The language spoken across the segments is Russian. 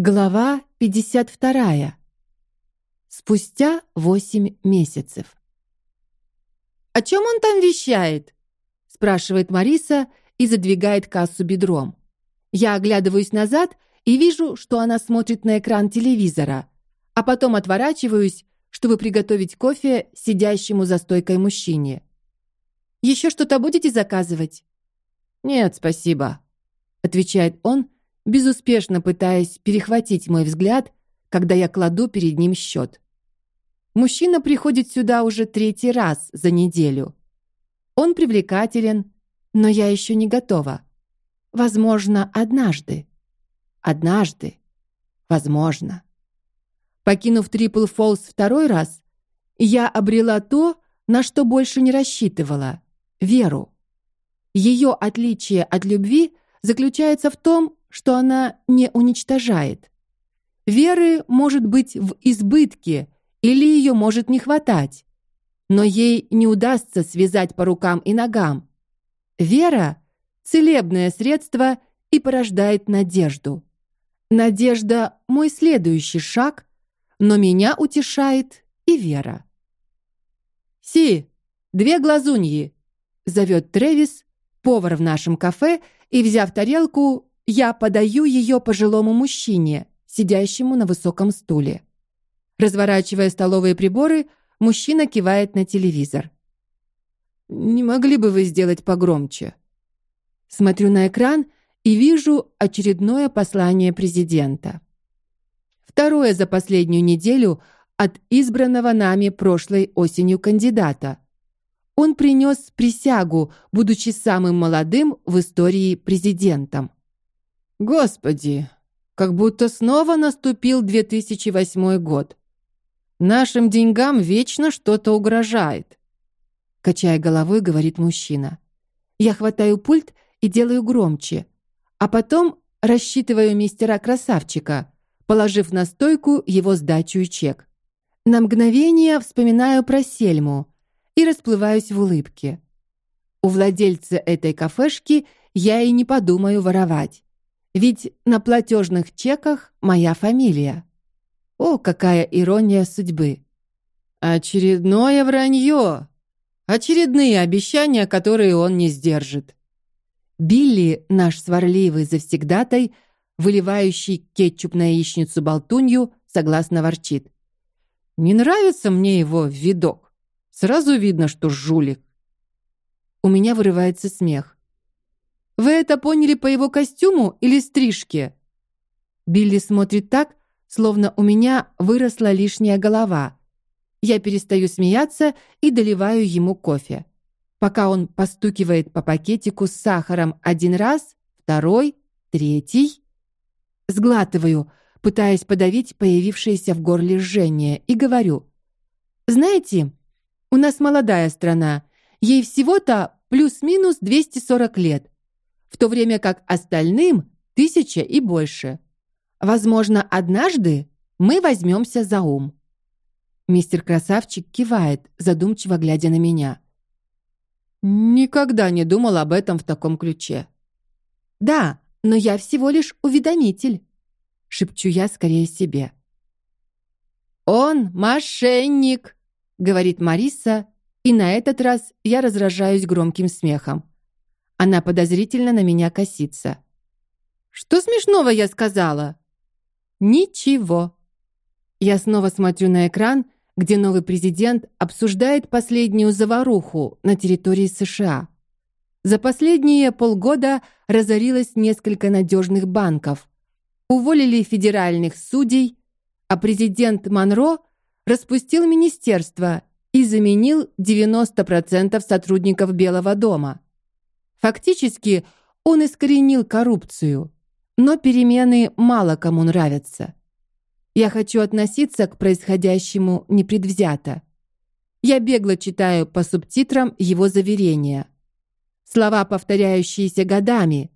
Глава 52. Спустя восемь месяцев. «О чем он там вещает?» — спрашивает Мариса и задвигает кассу бедром. Я оглядываюсь назад и вижу, что она смотрит на экран телевизора, а потом отворачиваюсь, чтобы приготовить кофе сидящему за стойкой мужчине. Еще что-то будете заказывать? Нет, спасибо, отвечает он безуспешно пытаясь перехватить мой взгляд, когда я кладу перед ним счет. Мужчина приходит сюда уже третий раз за неделю. Он привлекателен, но я еще не готова. Возможно, однажды. Однажды. Возможно. Покинув Трипл Фолс второй раз, я обрела то, на что больше не рассчитывала веру. Ее отличие от любви заключается в том, что она не уничтожает. Веры может быть в избытке или ее может не хватать, но ей не удастся связать по рукам и ногам. Вера целебное средство и порождает надежду. Надежда мой следующий шаг, но меня утешает и вера. Си, две глазуньи, зовет Тревис, повар в нашем кафе, и взяв тарелку, я подаю ее пожилому мужчине, сидящему на высоком стуле. Разворачивая столовые приборы, мужчина кивает на телевизор. Не могли бы вы сделать погромче? Смотрю на экран и вижу очередное послание президента. Второе за последнюю неделю от избранного нами прошлой осенью кандидата. Он принес присягу, будучи самым молодым в истории президентом. Господи, как будто снова наступил 2008 год. Нашим деньгам вечно что-то угрожает. Качая головой, говорит мужчина. Я хватаю пульт и делаю громче, а потом рассчитываю мистера красавчика, положив на стойку его сдачу и чек. На мгновение вспоминаю про Сельму и расплываюсь в улыбке. У владельца этой кафешки я и не подумаю воровать. Ведь на платежных чеках моя фамилия. О, какая ирония судьбы! Очередное вранье, очередные обещания, которые он не сдержит. Билли, наш сварливый завсегдатай, выливающий кетчуп на яичницу болтунью, согласно ворчит. Не нравится мне его видок. Сразу видно, что жулик. У меня вырывается смех. Вы это поняли по его костюму или стрижке? Билли смотрит так, словно у меня выросла лишняя голова. Я перестаю смеяться и доливаю ему кофе. Пока он постукивает по пакетику с сахаром один раз, второй, третий, сглатываю, пытаясь подавить появившееся в горле жжение, и говорю: знаете, у нас молодая страна, ей всего-то плюс-минус 240 лет в то время как остальным тысяча и больше. Возможно, однажды мы возьмемся за ум. Мистер Красавчик кивает, задумчиво глядя на меня. Никогда не думал об этом в таком ключе. Да, но я всего лишь уведомитель, шепчу я скорее себе. Он мошенник, говорит Мариса, и на этот раз я разражаюсь громким смехом. Она подозрительно на меня косится. Что смешного я сказала? Ничего. Я снова смотрю на экран, где новый президент обсуждает последнюю заваруху на территории США. За последние полгода разорилось несколько надежных банков, уволили федеральных судей, а президент Монро распустил министерство и заменил 90% сотрудников Белого дома. Фактически он искоренил коррупцию, но перемены мало кому нравятся. Я хочу относиться к происходящему непредвзято. Я бегло читаю по субтитрам его заверения. Слова, повторяющиеся годами.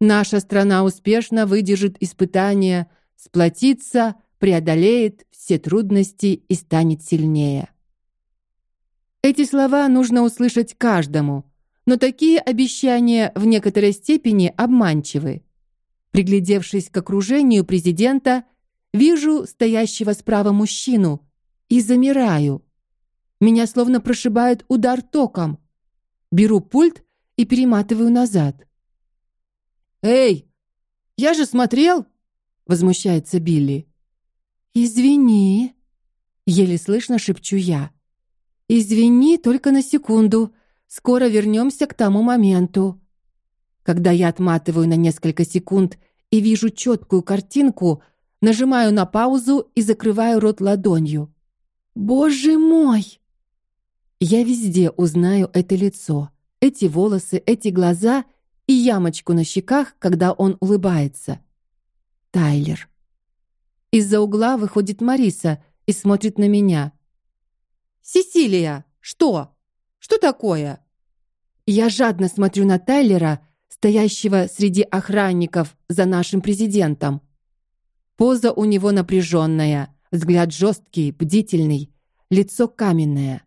Наша страна успешно выдержит испытания, сплотится, преодолеет все трудности и станет сильнее. Эти слова нужно услышать каждому, но такие обещания в некоторой степени обманчивы. Приглядевшись к окружению президента, вижу стоящего справа мужчину и замираю. Меня словно прошибает удар током. Беру пульт и перематываю назад. Эй, я же смотрел, возмущается Билли. Извини, еле слышно шепчу я. Извини, только на секунду. Скоро вернемся к тому моменту. Когда я отматываю на несколько секунд и вижу четкую картинку, нажимаю на паузу и закрываю рот ладонью. Боже мой! Я везде узнаю это лицо, эти волосы, эти глаза и ямочку на щеках, когда он улыбается. Тайлер. Из-за угла выходит Мариса и смотрит на меня. Сесилия, что? Что такое? Я жадно смотрю на Тайлера, стоящего среди охранников за нашим президентом. Поза у него напряженная, взгляд жесткий, бдительный, лицо каменное.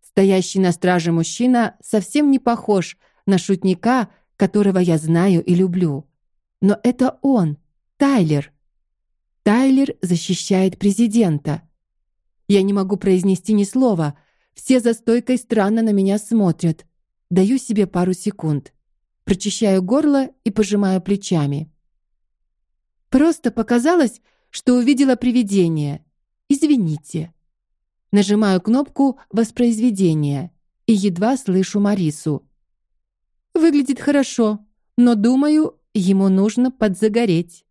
Стоящий на страже мужчина совсем не похож на шутника, которого я знаю и люблю. Но это он, Тайлер. Тайлер защищает президента. Я не могу произнести ни слова. Все за стойкой странно на меня смотрят. Даю себе пару секунд. Прочищаю горло и пожимаю плечами. Просто показалось, что увидела привидение. Извините. Нажимаю кнопку воспроизведения и едва слышу Марису. Выглядит хорошо, но думаю, ему нужно подзагореть.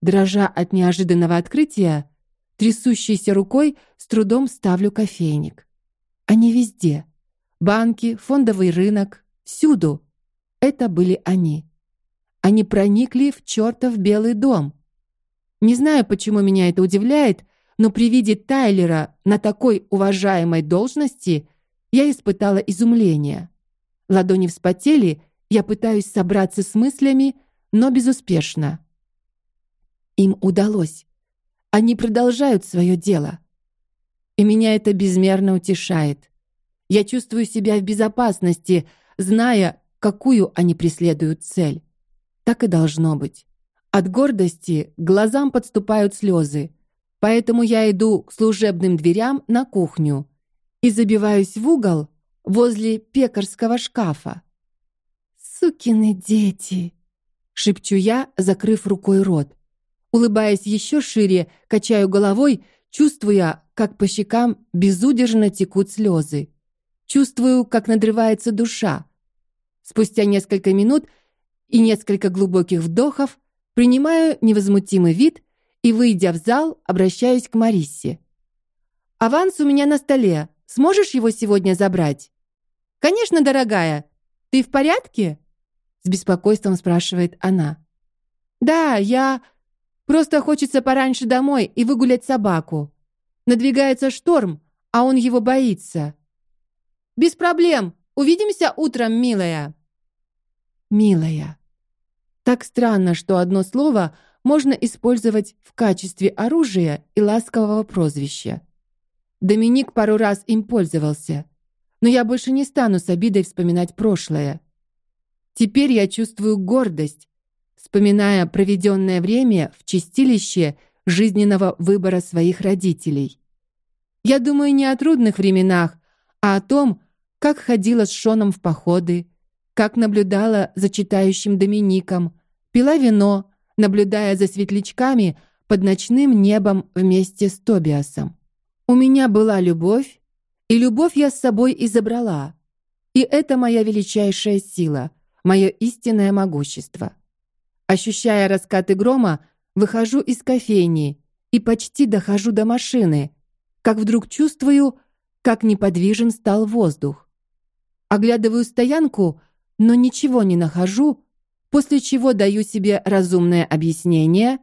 Дрожа от неожиданного открытия, трясущейся рукой с трудом ставлю кофейник. Они везде. Банки, фондовый рынок, всюду. Это были они. Они проникли в чертов Белый дом. Не знаю, почему меня это удивляет, но при виде Тайлера на такой уважаемой должности я испытала изумление. Ладони вспотели, я пытаюсь собраться с мыслями, но безуспешно. Им удалось. Они продолжают свое дело. И меня это безмерно утешает. Я чувствую себя в безопасности, зная, какую они преследуют цель. Так и должно быть. От гордости глазам подступают слезы, поэтому я иду к служебным дверям на кухню и забиваюсь в угол возле пекарского шкафа. Сукины дети, шепчу я, закрыв рукой рот. Улыбаясь еще шире, качаю головой, чувствуя, как по щекам безудержно текут слезы. Чувствую, как надрывается душа. Спустя несколько минут и несколько глубоких вдохов принимаю невозмутимый вид и, выйдя в зал, обращаюсь к Марисе. Аванс у меня на столе. Сможешь его сегодня забрать? Конечно, дорогая. Ты в порядке? С беспокойством спрашивает она. Да, я просто хочется пораньше домой и выгулять собаку. Надвигается шторм, а он его боится. Без проблем. Увидимся утром, милая. Милая. Так странно, что одно слово можно использовать в качестве оружия и ласкового прозвища. Доминик пару раз им пользовался, но я больше не стану с обидой вспоминать прошлое. Теперь я чувствую гордость, вспоминая проведенное время в чистилище жизненного выбора своих родителей. Я думаю не о трудных временах, а о том, как ходила с Шоном в походы, как наблюдала за читающим Домиником, пила вино, наблюдая за светлячками под ночным небом вместе с Тобиасом. У меня была любовь, и любовь я с собой и. И это моя величайшая сила, мое истинное могущество. Ощущая раскаты грома, выхожу из кофейни и почти дохожу до машины, как вдруг чувствую, как неподвижен стал воздух. Оглядываю стоянку, но ничего не нахожу, после чего даю себе разумное объяснение,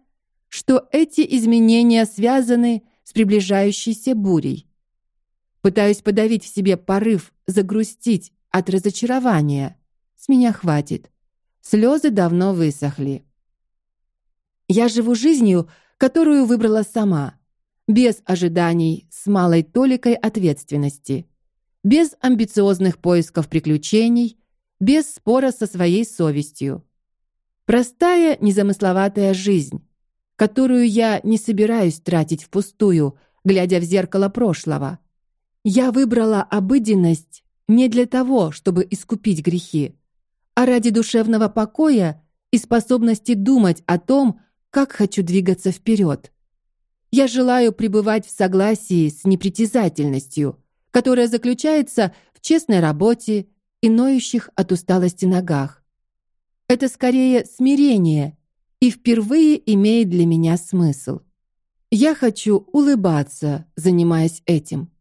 что эти изменения связаны с приближающейся бурей. Пытаюсь подавить в себе порыв загрустить от разочарования. С меня хватит. Слезы давно высохли. Я живу жизнью, которую выбрала сама без ожиданий, с малой толикой ответственности, без амбициозных поисков приключений, без спора со своей совестью. Простая, незамысловатая жизнь, которую я не собираюсь тратить впустую, глядя в зеркало прошлого. Я выбрала обыденность не для того, чтобы искупить грехи, а ради душевного покоя и способности думать о том, как хочу двигаться вперед. Я желаю пребывать в согласии с непритязательностью, которая заключается в честной работе и ноющих от усталости ногах. Это скорее смирение и впервые имеет для меня смысл. Я хочу улыбаться, занимаясь этим.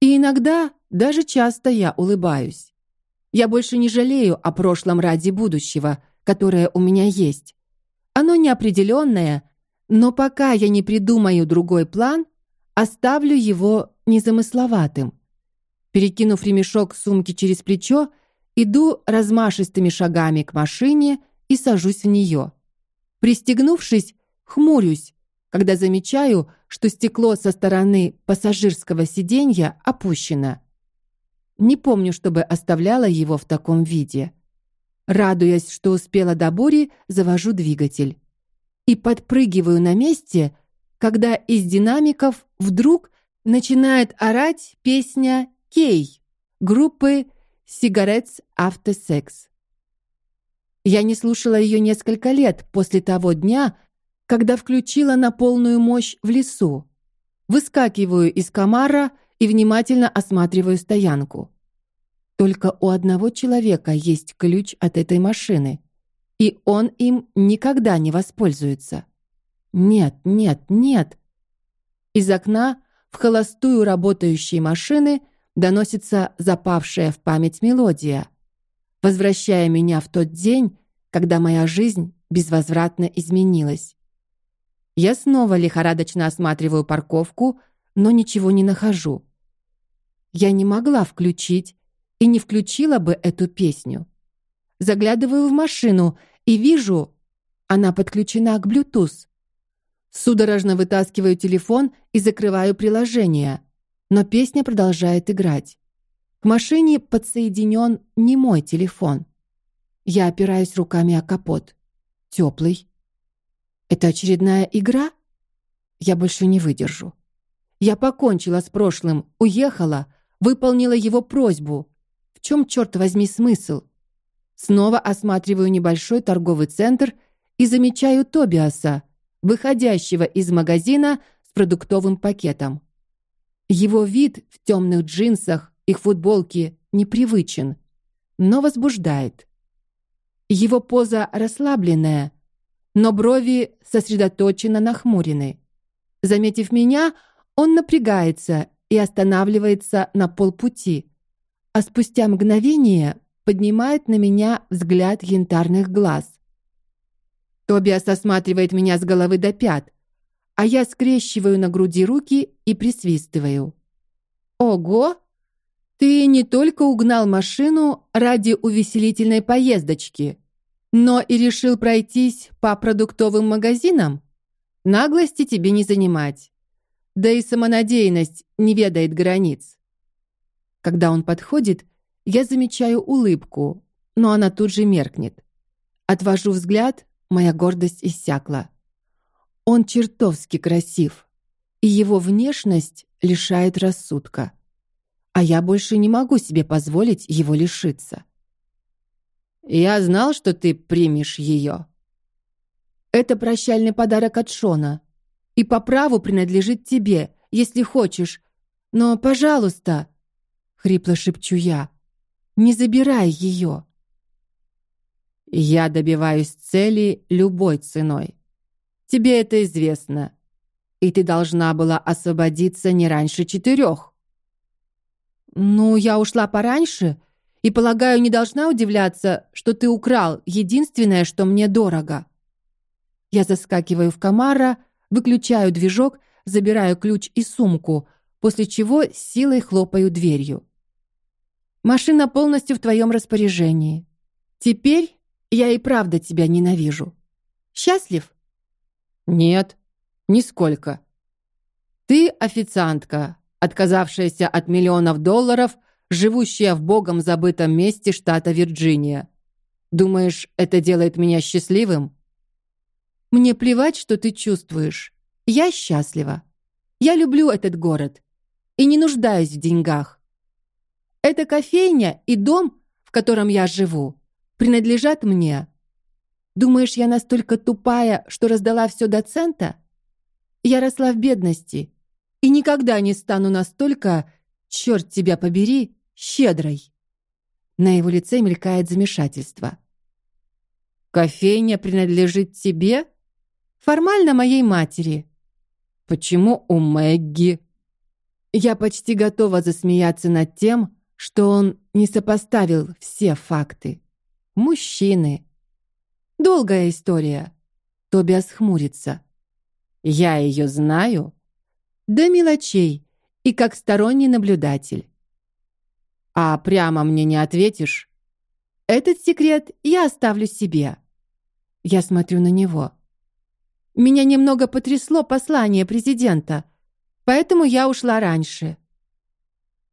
И иногда, даже часто я улыбаюсь. Я больше не жалею о прошлом ради будущего, которое у меня есть. Оно неопределенное, но пока я не придумаю другой план, оставлю его незамысловатым. Перекинув ремешок сумки через плечо, иду размашистыми шагами к машине и сажусь в нее. Пристегнувшись, хмурюсь, когда замечаю, что стекло со стороны пассажирского сиденья опущено. Не помню, чтобы оставляла его в таком виде. Радуясь, что успела до бури, завожу двигатель и подпрыгиваю на месте, когда из динамиков вдруг начинает орать песня Кей группы Cigarettes After Sex. Я не слушала ее несколько лет после того дня, когда включила на полную мощь в лесу. Выскакиваю из комара и внимательно осматриваю стоянку. Только у одного человека есть ключ от этой машины, и он им никогда не воспользуется. Нет, нет, нет. Из окна в холостую работающей машины доносится запавшая в память мелодия, возвращая меня в тот день, когда моя жизнь безвозвратно изменилась. Я снова лихорадочно осматриваю парковку, но ничего не нахожу. Я не могла включить и не включила бы эту песню. Заглядываю в машину и вижу, она подключена к Bluetooth. Судорожно вытаскиваю телефон и закрываю приложение, но песня продолжает играть. К машине подсоединен не мой телефон. Я опираюсь руками о капот. Теплый. Это очередная игра? Я больше не выдержу. Я покончила с прошлым, уехала, выполнила его просьбу. В чем черт возьми смысл? Снова осматриваю небольшой торговый центр и замечаю Тобиаса, выходящего из магазина с продуктовым пакетом. Его вид в темных джинсах и футболке непривычен, но возбуждает. Его поза расслабленная, но брови сосредоточенно нахмурены. Заметив меня, он напрягается и останавливается на полпути, а спустя мгновение поднимает на меня взгляд янтарных глаз. Тобиас осматривает меня с головы до пят, а я скрещиваю на груди руки и присвистываю. Ого! Ты не только угнал машину ради увеселительной поездочки, но и решил пройтись по продуктовым магазинам? Наглости тебе не занимать. Да и самонадеянность не ведает границ. Когда он подходит, я замечаю улыбку, но она тут же меркнет. Отвожу взгляд, моя гордость иссякла. Он чертовски красив, и его внешность лишает рассудка. А я больше не могу себе позволить его лишиться. Я знал, что ты примешь ее. Это прощальный подарок от Шона, и по праву принадлежит тебе, если хочешь. Но, пожалуйста, хрипло шепчу я, не забирай ее. Я добиваюсь цели любой ценой. Тебе это известно, и ты должна была освободиться не раньше четырех. Ну, я ушла пораньше и, полагаю, не должна удивляться, что ты украл единственное, что мне дорого. Я заскакиваю в комара, выключаю движок, забираю ключ и сумку, после чего силой хлопаю дверью. Машина полностью в твоем распоряжении. Теперь я и правда тебя ненавижу. Счастлив? Нет, нисколько. Ты официантка, отказавшаяся от миллионов долларов, живущая в богом забытом месте штата Вирджиния. Думаешь, это делает меня счастливым? Мне плевать, что ты чувствуешь. Я счастлива. Я люблю этот город и не нуждаюсь в деньгах. Эта кофейня и дом, в котором я живу, принадлежат мне. Думаешь, я настолько тупая, что раздала все до цента? Я росла в бедности и никогда не стану настолько, черт тебя побери, щедрой. На его лице мелькает замешательство. Кофейня принадлежит тебе? Формально моей матери. Почему у Мэгги? Я почти готова засмеяться над тем, что он не сопоставил все факты. Мужчины. Долгая история. Тобиас хмурится. Я ее знаю. До мелочей и как сторонний наблюдатель. А прямо мне не ответишь? Этот секрет я оставлю себе. Я смотрю на него. Меня немного потрясло послание президента, поэтому я ушла раньше.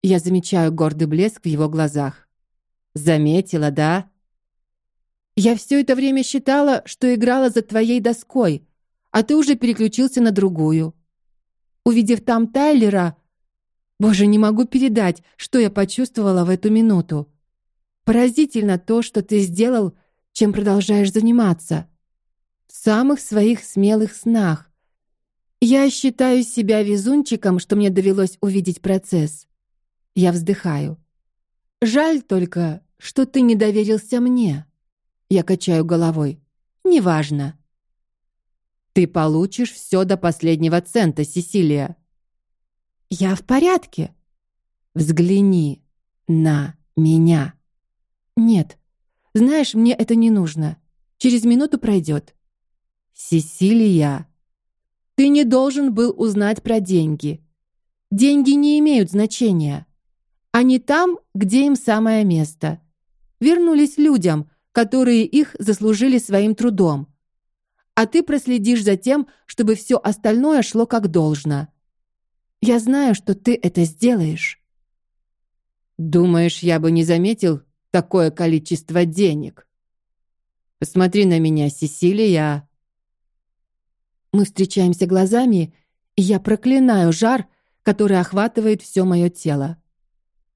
Я замечаю гордый блеск в его глазах. Заметила, да? Я все это время считала, что играла за твоей доской, а ты уже переключился на другую. Увидев там Тайлера, боже, не могу передать, что я почувствовала в эту минуту. Поразительно то, что ты сделал, чем продолжаешь заниматься в самых своих смелых снах. Я считаю себя везунчиком, что мне довелось увидеть процесс. Я вздыхаю. Жаль только, что ты не доверился мне. Я качаю головой. Неважно. Ты получишь все до последнего цента, Сесилия. Я в порядке. Взгляни на меня. Нет, знаешь, мне это не нужно. Через минуту пройдет. Сесилия, ты не должен был узнать про деньги. Деньги не имеют значения. Они там, где им самое место. Вернулись людям, которые их заслужили своим трудом. А ты проследишь за тем, чтобы все остальное шло как должно. Я знаю, что ты это сделаешь. Думаешь, я бы не заметил такое количество денег? Посмотри на меня, Сесилия. Мы встречаемся глазами, и я проклинаю жар, который охватывает все мое тело.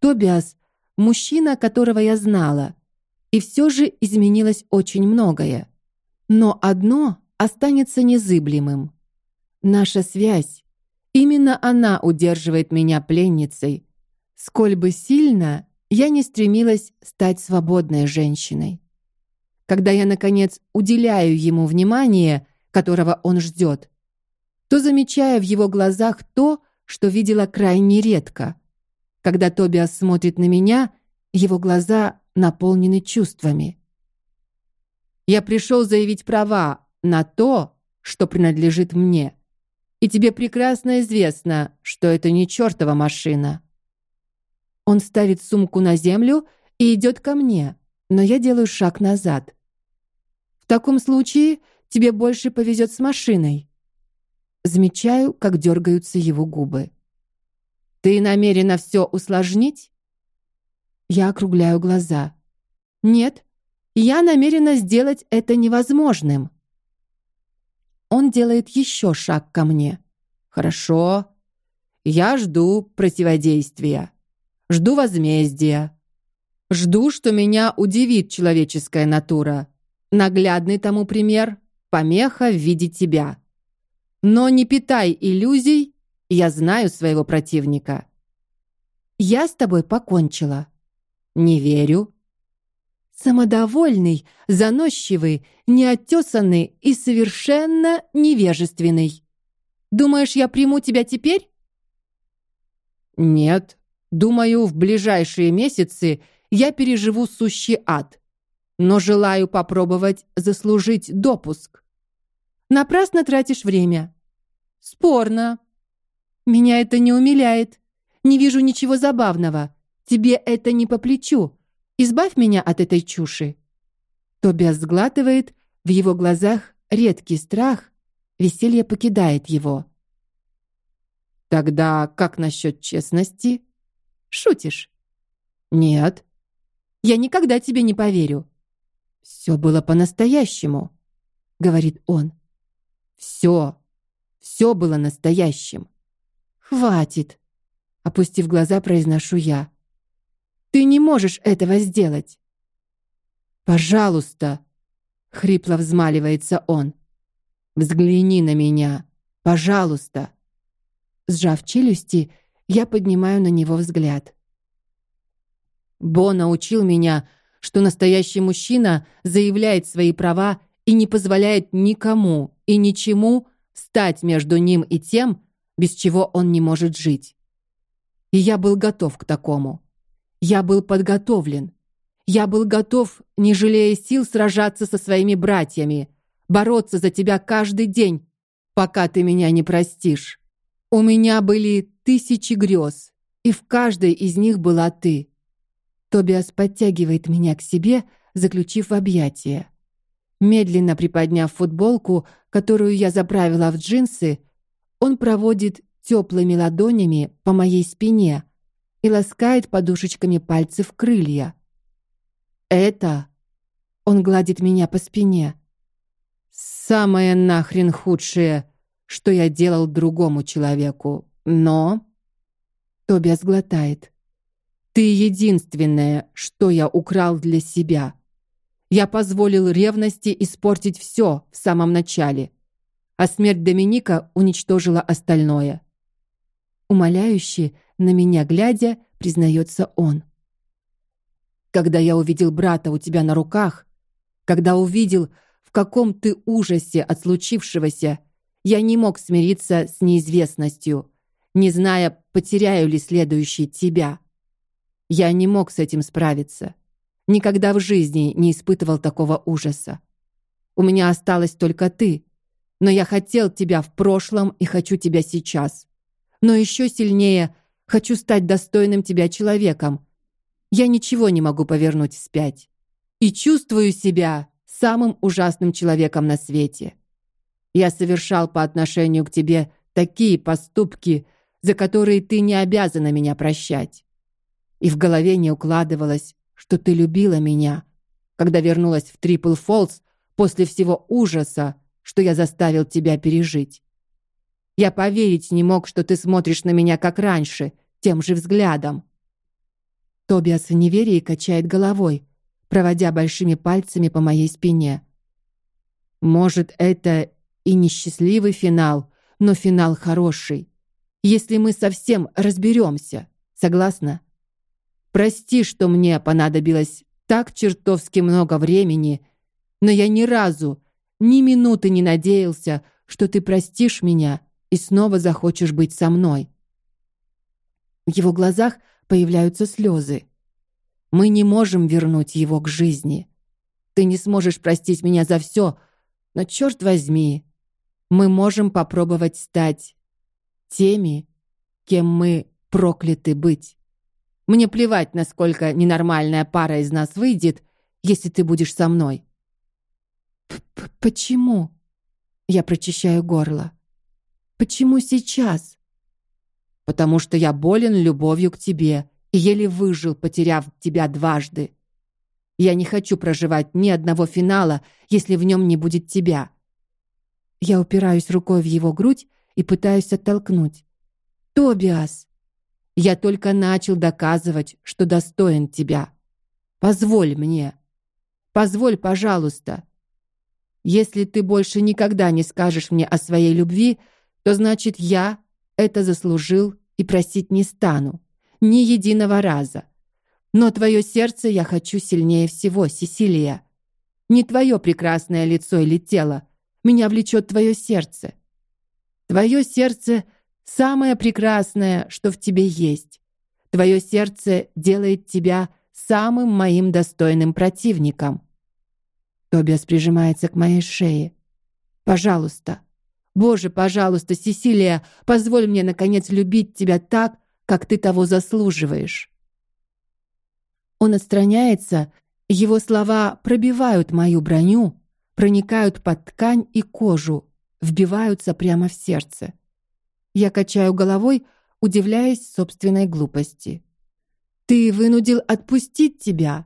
Тобиас — мужчина, которого я знала, и все же изменилось очень многое. Но одно останется незыблемым. Наша связь. Именно она удерживает меня пленницей, сколь бы сильно я не стремилась стать свободной женщиной. Когда я наконец уделяю ему внимание, которого он ждет, то замечая в его глазах то, что видела крайне редко. Когда Тобиас смотрит на меня, его глаза наполнены чувствами. Я пришел заявить права на то, что принадлежит мне. И тебе прекрасно известно, что это не чертова машина. Он ставит сумку на землю и идет ко мне, но я делаю шаг назад. В таком случае Тебе больше повезет с машиной. Замечаю, как дергаются его губы. Ты намерена все усложнить? Я округляю глаза. Нет, я намерена сделать это невозможным. Он делает еще шаг ко мне. Хорошо. Я жду противодействия. Жду возмездия. Жду, что меня удивит человеческая натура. Наглядный тому пример помеха в виде тебя. Но не питай иллюзий, я знаю своего противника. Я с тобой покончила. Не верю. Самодовольный, заносчивый, неоттесанный и совершенно невежественный. Думаешь, я приму тебя теперь? Нет. Думаю, в ближайшие месяцы я переживу сущий ад. Но желаю попробовать заслужить допуск. Напрасно тратишь время. Спорно. Меня это не умиляет. Не вижу ничего забавного. Тебе это не по плечу. Избавь меня от этой чуши. Тобиас сглатывает, в его глазах редкий страх, веселье покидает его. Тогда как насчет честности? Шутишь? Нет. Я никогда тебе не поверю. Все было по-настоящему, говорит он. Все, все было настоящим. Хватит, опустив глаза, произношу я. Ты не можешь этого сделать. Пожалуйста, хрипло взмаливается он. Взгляни на меня, пожалуйста. Сжав челюсти, я поднимаю на него взгляд. Бо научил меня, что настоящий мужчина заявляет свои права и не позволяет никому и ничему стать между ним и тем, без чего он не может жить. И я был готов к такому. Я был подготовлен. Я был готов, не жалея сил, сражаться со своими братьями, бороться за тебя каждый день, пока ты меня не простишь. У меня были тысячи грез, и в каждой из них была ты. Тобиас подтягивает меня к себе, заключив в объятия. Медленно приподняв футболку, которую я заправила в джинсы, он проводит теплыми ладонями по моей спине и ласкает подушечками пальцев крылья. Это он гладит меня по спине. Самое нахрен худшее, что я делал другому человеку. Но Тобиас глотает. Ты единственное, что я украл для себя. Я позволил ревности испортить все в самом начале, а смерть Доминика уничтожила остальное. Умоляюще на меня глядя, признается он. Когда я увидел брата у тебя на руках, когда увидел, в каком ты ужасе от случившегося, я не мог смириться с неизвестностью, не зная, потеряю ли следующий тебя. Я не мог с этим справиться. Никогда в жизни не испытывал такого ужаса. У меня осталась только ты, но я хотел тебя в прошлом и хочу тебя сейчас. Но еще сильнее хочу стать достойным тебя человеком. Я ничего не могу повернуть вспять и чувствую себя самым ужасным человеком на свете. Я совершал по отношению к тебе такие поступки, за которые ты не обязана меня прощать и в голове не укладывалось, что ты любила меня, когда вернулась в Трипл Фолс после всего ужаса, что я заставил тебя пережить. Я поверить не мог, что ты смотришь на меня как раньше, тем же взглядом. Тобиас в неверии качает головой, проводя большими пальцами по моей спине. Может, это и несчастливый финал, но финал хороший. Если мы совсем разберемся, согласна? Прости, что мне понадобилось так чертовски много времени, но я ни разу, ни минуты не надеялся, что ты простишь меня и снова захочешь быть со мной. В его глазах появляются слезы. Мы не можем вернуть его к жизни. Ты не сможешь простить меня за все, но черт возьми, мы можем попробовать стать теми, кем мы прокляты быть. Мне плевать, насколько ненормальная пара из нас выйдет, если ты будешь со мной. Почему? Я прочищаю горло. Почему сейчас? Потому что я болен любовью к тебе и еле выжил, потеряв тебя дважды. Я не хочу проживать ни одного финала, если в нем не будет тебя. Я упираюсь рукой в его грудь и пытаюсь оттолкнуть. Тобиас, я только начал доказывать, что достоин тебя. Позволь мне. Позволь, пожалуйста. Если ты больше никогда не скажешь мне о своей любви, то значит я это заслужил и просить не стану ни единого раза. Но твое сердце я хочу сильнее всего, Сесилия. Не твое прекрасное лицо или тело, меня влечет твое сердце. Твое сердце самое прекрасное, что в тебе есть. Твое сердце делает тебя самым моим достойным противником. Тобиас прижимается к моей шее. Пожалуйста, Боже, пожалуйста, Сесилия, позволь мне наконец любить тебя так, как ты того заслуживаешь. Он отстраняется, его слова пробивают мою броню, проникают под ткань и кожу, вбиваются прямо в сердце. Я качаю головой, удивляясь собственной глупости. Ты вынудил отпустить тебя.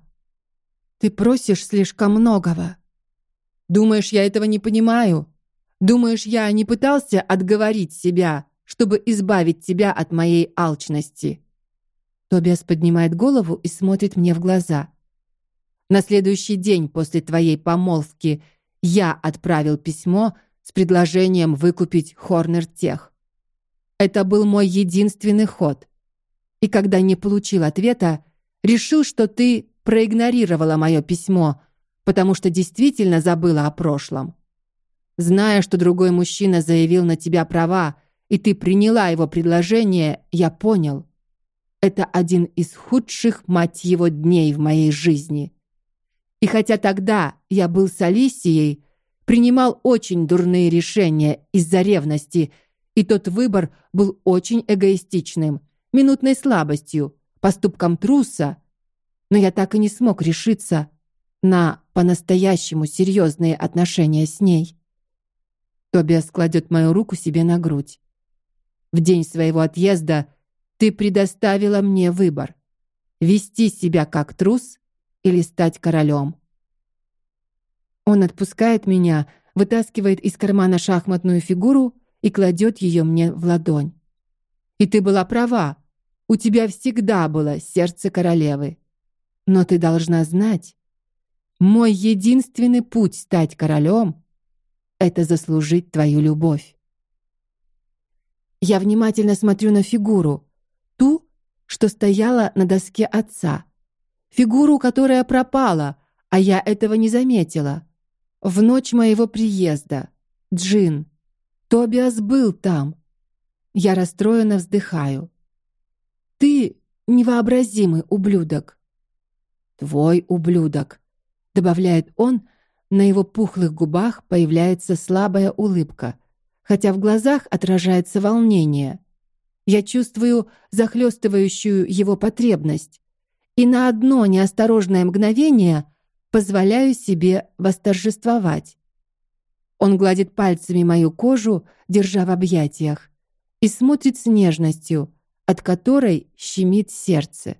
Ты просишь слишком многого. Думаешь, я этого не понимаю? Думаешь, я не пытался отговорить себя, чтобы избавить тебя от моей алчности? Тобиас поднимает голову и смотрит мне в глаза. На следующий день после твоей помолвки я отправил письмо с предложением выкупить Хорнер Тех. Это был мой единственный ход. И когда не получил ответа, решил, что ты проигнорировала мое письмо, потому что действительно забыла о прошлом. Зная, что другой мужчина заявил на тебя права, и ты приняла его предложение, я понял. Это один из худших, мать его, дней в моей жизни. И хотя тогда я был с Алисией, принимал очень дурные решения из-за ревности, и тот выбор был очень эгоистичным, минутной слабостью, поступком труса, но я так и не смог решиться на по-настоящему серьезные отношения с ней. Тобиас кладет мою руку себе на грудь. В день своего отъезда ты предоставила мне выбор: вести себя как трус или стать королем. Он отпускает меня, вытаскивает из кармана шахматную фигуру и кладет ее мне в ладонь. И ты была права. У тебя всегда было сердце королевы. Но ты должна знать, мой единственный путь стать королем — это заслужить твою любовь. Я внимательно смотрю на фигуру, ту, что стояла на доске отца, фигуру, которая пропала, а я этого не заметила. В ночь моего приезда Джин, Тобиас был там. Я расстроенно вздыхаю. Ты невообразимый ублюдок. Твой ублюдок, добавляет он. На его пухлых губах появляется слабая улыбка, хотя в глазах отражается волнение. Я чувствую захлестывающую его потребность, и на одно неосторожное мгновение позволяю себе восторжествовать. Он гладит пальцами мою кожу, держа в объятиях, и смотрит с нежностью, от которой щемит сердце.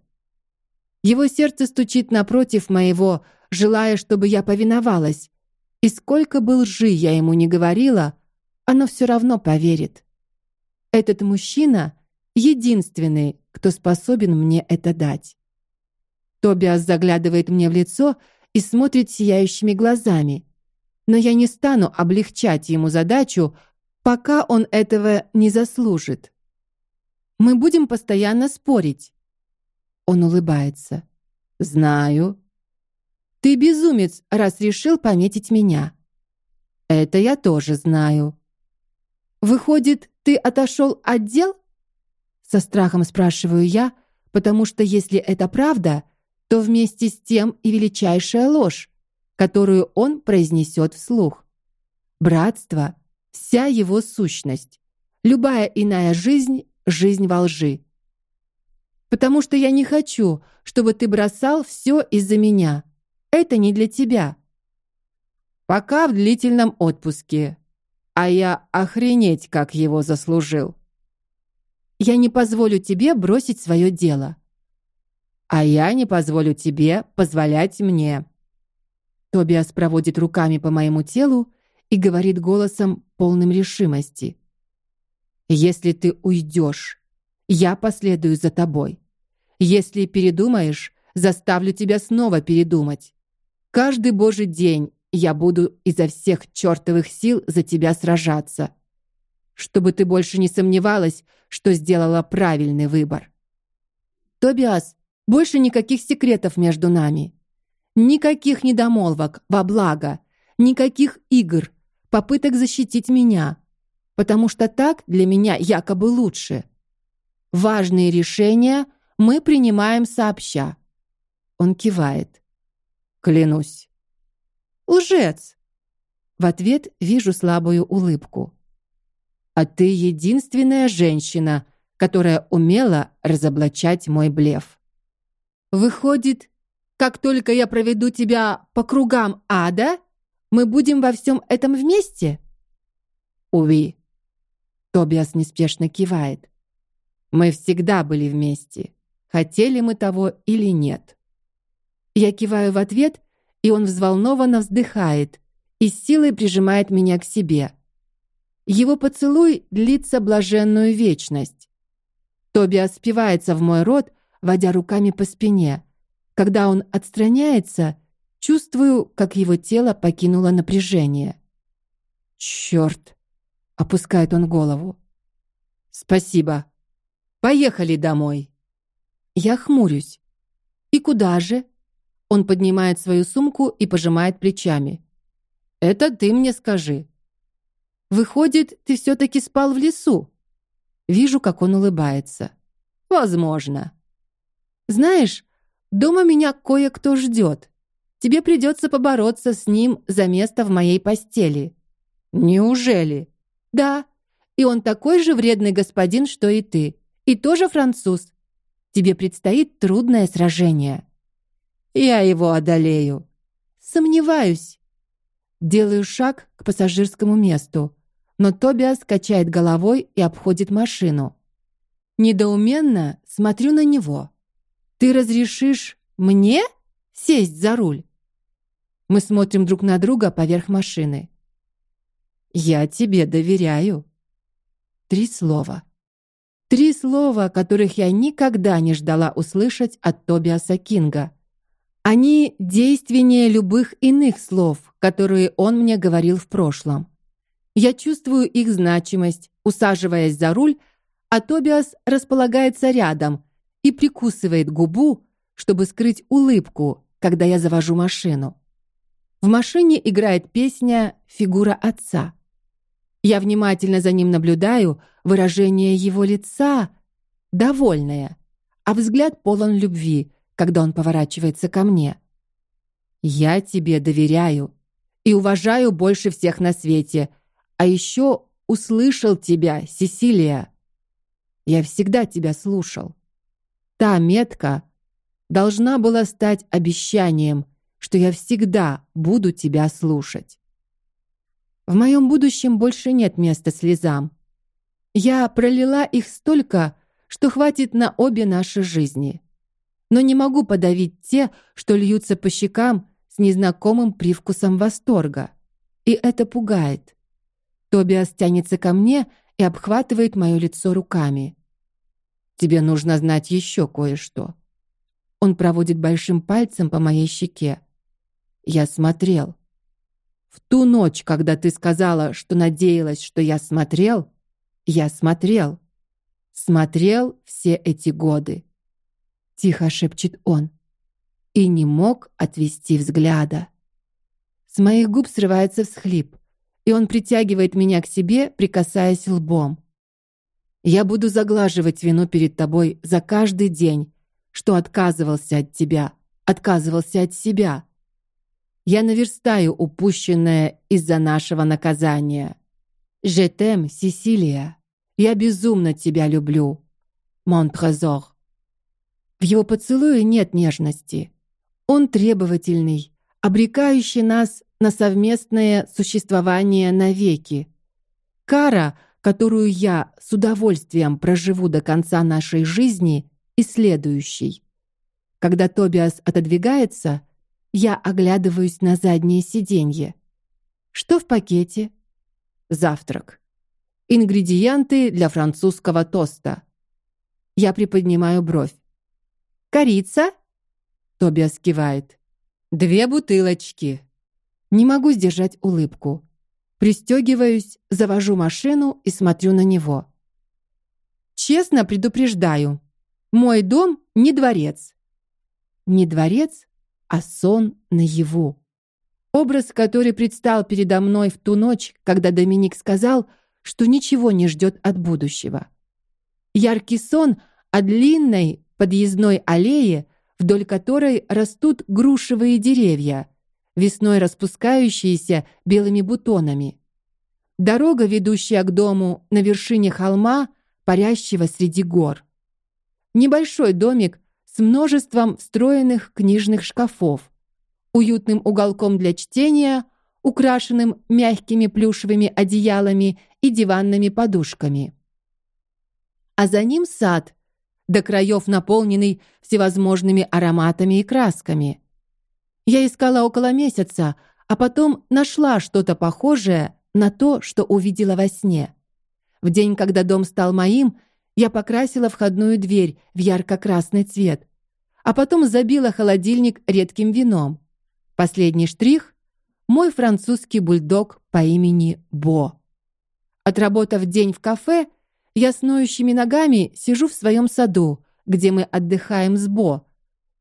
Его сердце стучит напротив моего, желая, чтобы я повиновалась. И сколько бы лжи я ему не говорила, оно все равно поверит. Этот мужчина единственный, кто способен мне это дать. Тобиас заглядывает мне в лицо и смотрит сияющими глазами. Но я не стану облегчать ему задачу, пока он этого не заслужит. Мы будем постоянно спорить. Он улыбается. Знаю. Ты безумец, раз решил пометить меня. Это я тоже знаю. Выходит, ты отошел от дел? Со страхом спрашиваю я, потому что если это правда, то вместе с тем и величайшая ложь, которую он произнесет вслух. Братство вся его сущность. Любая иная жизнь жизнь во лжи потому что я не хочу, чтобы ты бросал все из-за меня. Это не для тебя. Пока в длительном отпуске, а я охренеть, как его заслужил. Я не позволю тебе бросить свое дело, а я не позволю тебе позволять мне. Тобиас проводит руками по моему телу и говорит голосом полным решимости: если ты уйдешь, я последую за тобой. Если передумаешь, заставлю тебя снова передумать. Каждый божий день я буду изо всех чертовых сил за тебя сражаться, чтобы ты больше не сомневалась, что сделала правильный выбор. Тобиас, больше никаких секретов между нами, никаких недомолвок во благо, никаких игр, попыток защитить меня, потому что так для меня якобы лучше. Важные решения мы принимаем сообща. Он кивает. Клянусь. Лжец. В ответ вижу слабую улыбку. А ты единственная женщина, которая умела разоблачать мой блеф. Выходит, как только я проведу тебя по кругам ада, мы будем во всем этом вместе? Уви. Тобиас неспешно кивает. Мы всегда были вместе хотели мы того или нет. Я киваю в ответ и он взволнованно вздыхает и силой прижимает меня к себе. Его поцелуй длится блаженную вечность. Тобиас спивается в мой рот, водя руками по спине. Когда он отстраняется, чувствую, как его тело покинуло напряжение. Черт! Опускает он голову. Спасибо. Поехали домой. Я хмурюсь. И куда же? Он поднимает свою сумку и пожимает плечами. Это ты мне скажи. Выходит, ты все-таки спал в лесу? Вижу, как он улыбается. Возможно. Знаешь, дома меня кое-кто ждет. Тебе придется побороться с ним за место в моей постели. Неужели? Да. И он такой же вредный господин, что и ты, и тоже француз. Тебе предстоит трудное сражение. Я его одолею. Сомневаюсь. Делаю шаг к пассажирскому месту, но Тобиас качает головой и обходит машину. Недоуменно смотрю на него. Ты разрешишь мне сесть за руль? Мы смотрим друг на друга поверх машины. Я тебе доверяю. Три слова. Три слова, которых я никогда не ждала услышать от Тобиаса Кинга. Они действеннее любых иных слов, которые он мне говорил в прошлом. Я чувствую их значимость, усаживаясь за руль, а Тобиас располагается рядом и прикусывает губу, чтобы скрыть улыбку, когда я завожу машину. В машине играет песня Фигура отца. Я внимательно за ним наблюдаю, выражение его лица довольное, а взгляд полон любви, когда он поворачивается ко мне. Я тебе доверяю и уважаю больше всех на свете, а еще услышал тебя, Сесилия. Я всегда тебя слушал. Та метка должна была стать обещанием, что я всегда буду тебя слушать. В моем будущем больше нет места слезам. Я пролила их столько, что хватит на обе наши жизни но не могу подавить те, что льются по щекам с незнакомым привкусом восторга. И это пугает. Тобиас тянется ко мне и обхватывает мое лицо руками. Тебе нужно знать еще кое-что. Он проводит большим пальцем по моей щеке. Я смотрел. В ту ночь, когда ты сказала, что надеялась, что я смотрел, я смотрел. Смотрел все эти годы тихо шепчет он, и не мог отвести взгляда. С моих губ срывается всхлип, и он притягивает меня к себе, прикасаясь лбом. Я буду заглаживать вину перед тобой за каждый день, что отказывался от тебя, отказывался от себя. Я наверстаю упущенное из-за нашего наказания. Je Сесилия. Я безумно тебя люблю. Trésor. В его поцелуе нет нежности. Он требовательный, обрекающий нас на совместное существование навеки. Кара, которую я с удовольствием проживу до конца нашей жизни, и следующей. Когда Тобиас отодвигается, я оглядываюсь на заднее сиденье. Что в пакете? Завтрак. Ингредиенты для французского тоста. Я приподнимаю бровь. Корица? Тобиас кивает. Две бутылочки. Не могу сдержать улыбку. Пристегиваюсь, завожу машину и смотрю на него. Честно предупреждаю, мой дом не дворец. Не дворец, а сон наяву. Образ, который предстал передо мной в ту ночь, когда Доминик сказал, что ничего не ждет от будущего. Яркий сон о длинной, подъездной аллее, вдоль которой растут грушевые деревья, весной распускающиеся белыми бутонами. Дорога, ведущая к дому на вершине холма, парящего среди гор. Небольшой домик с множеством встроенных книжных шкафов, уютным уголком для чтения, украшенным мягкими плюшевыми одеялами и диванными подушками. А за ним сад, до краев наполненный всевозможными ароматами и красками. Я искала около месяца, а потом нашла что-то похожее на то, что увидела во сне. В день, когда дом стал моим, я покрасила входную дверь в ярко-красный цвет, а потом забила холодильник редким вином. Последний штрих мой французский бульдог по имени Бо. Отработав день в кафе, я с ноющими ногами сижу в своем саду, где мы отдыхаем с Бо,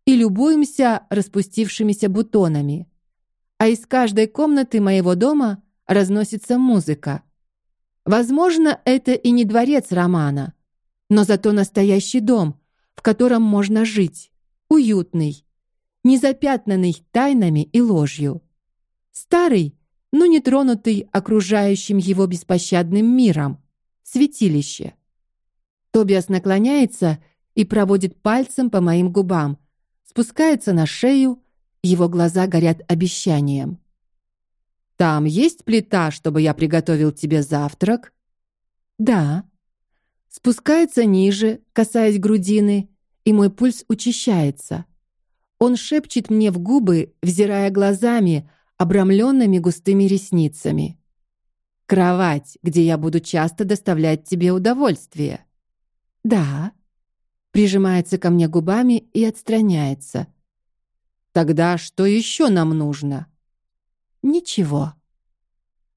и любуемся распустившимися бутонами. А из каждой комнаты моего дома разносится музыка. Возможно, это и не дворец Романа, но зато настоящий дом, в котором можно жить, уютный, не запятнанный тайнами и ложью. Старый, но не тронутый окружающим его беспощадным миром, святилище. Тобиас наклоняется и проводит пальцем по моим губам, спускается на шею, его глаза горят обещанием. Там есть плита, чтобы я приготовил тебе завтрак? Да. Спускается ниже, касаясь грудины, и мой пульс учащается. Он шепчет мне в губы, взирая глазами, обрамленными густыми ресницами. Кровать, где я буду часто доставлять тебе удовольствие. Да. Прижимается ко мне губами и отстраняется. Тогда что еще нам нужно? Ничего.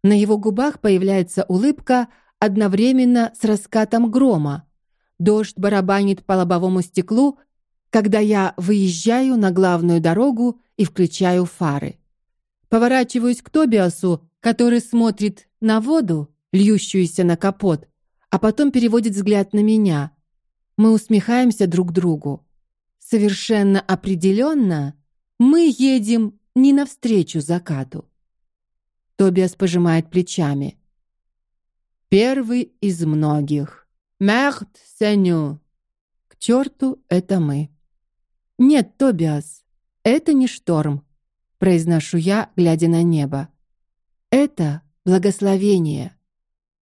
На его губах появляется улыбка одновременно с раскатом грома. Дождь барабанит по лобовому стеклу, когда я выезжаю на главную дорогу и включаю фары. Поворачиваюсь к Тобиасу, который смотрит на воду, льющуюся на капот, а потом переводит взгляд на меня. Мы усмехаемся друг другу. Совершенно определенно мы едем не навстречу закату. Тобиас пожимает плечами. Первый из многих. Мерт сеню. К черту это мы. Нет, Тобиас, это не шторм произношу я, глядя на небо. Это благословение.